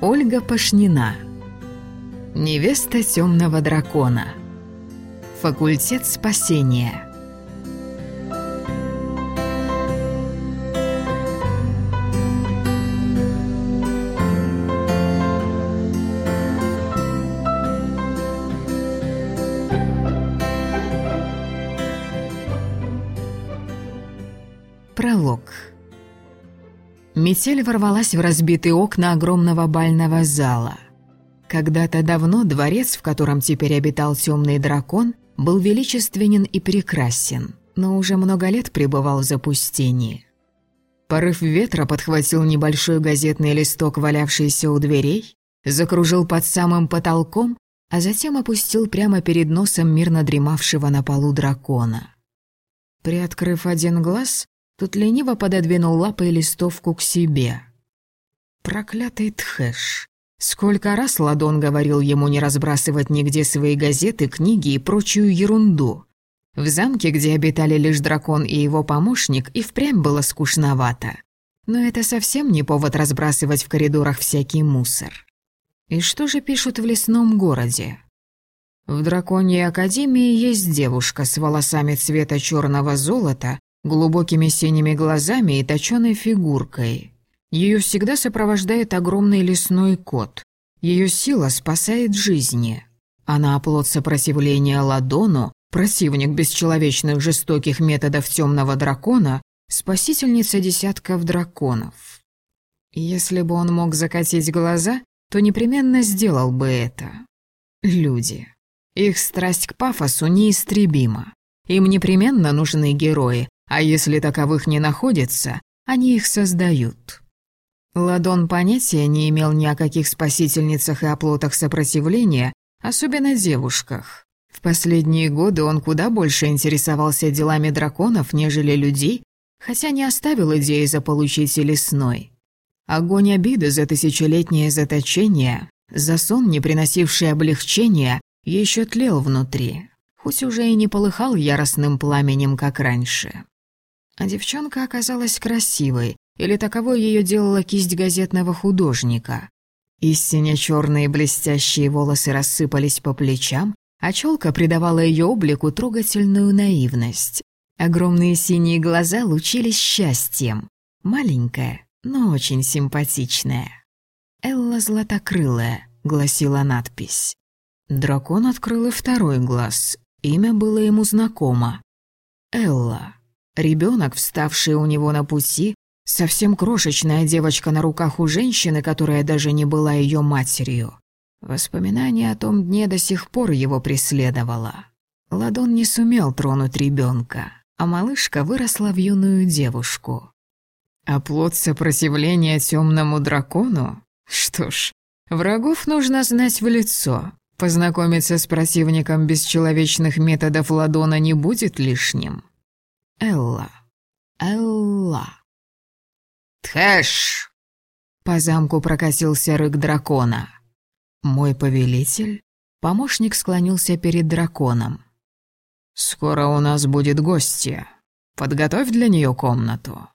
Ольга Пашнина. Невеста темного дракона. Факультет спасения. Пролог. Метель ворвалась в разбитые окна огромного бального зала. Когда-то давно дворец, в котором теперь обитал темный дракон, был величественен и прекрасен, но уже много лет пребывал в запустении. Порыв ветра подхватил небольшой газетный листок, валявшийся у дверей, закружил под самым потолком, а затем опустил прямо перед носом мирно дремавшего на полу дракона. Приоткрыв один глаз, Тут лениво пододвинул лапой листовку к себе. Проклятый Тхэш. Сколько раз Ладон говорил ему не разбрасывать нигде свои газеты, книги и прочую ерунду. В замке, где обитали лишь дракон и его помощник, и впрямь было скучновато. Но это совсем не повод разбрасывать в коридорах всякий мусор. И что же пишут в лесном городе? В драконьей академии есть девушка с волосами цвета черного золота глубокими синими глазами и точёной фигуркой. Ее всегда сопровождает огромный лесной кот. Ее сила спасает жизни. Она оплот сопротивления Ладону, противник бесчеловечных жестоких методов темного дракона, спасительница десятков драконов. Если бы он мог закатить глаза, то непременно сделал бы это. Люди. Их страсть к пафосу неистребима. Им непременно нужны герои, а если таковых не находится, они их создают. Ладон понятия не имел ни о каких спасительницах и оплотах сопротивления, особенно девушках. В последние годы он куда больше интересовался делами драконов, нежели людей, хотя не оставил идеи заполучить и лесной. Огонь обиды за тысячелетнее заточение, за сон, не приносивший облегчения, еще тлел внутри, хоть уже и не полыхал яростным пламенем, как раньше. А девчонка оказалась красивой, или таковой ее делала кисть газетного художника. Истинно черные блестящие волосы рассыпались по плечам, а челка придавала ее облику трогательную наивность. Огромные синие глаза лучились счастьем. Маленькая, но очень симпатичная. «Элла Златокрылая», — гласила надпись. Дракон открыл и второй глаз. Имя было ему знакомо. Элла. Ребенок, вставший у него на пути, совсем крошечная девочка на руках у женщины, которая даже не была ее матерью. Воспоминание о том дне до сих пор его преследовало. Ладон не сумел тронуть ребенка, а малышка выросла в юную девушку. А плод сопротивления темному дракону? Что ж, врагов нужно знать в лицо. Познакомиться с противником бесчеловечных методов Ладона не будет лишним. Элла. Элла. Тхэш! По замку прокатился рык дракона. Мой повелитель? Помощник склонился перед драконом. «Скоро у нас будет гостья. Подготовь для нее комнату».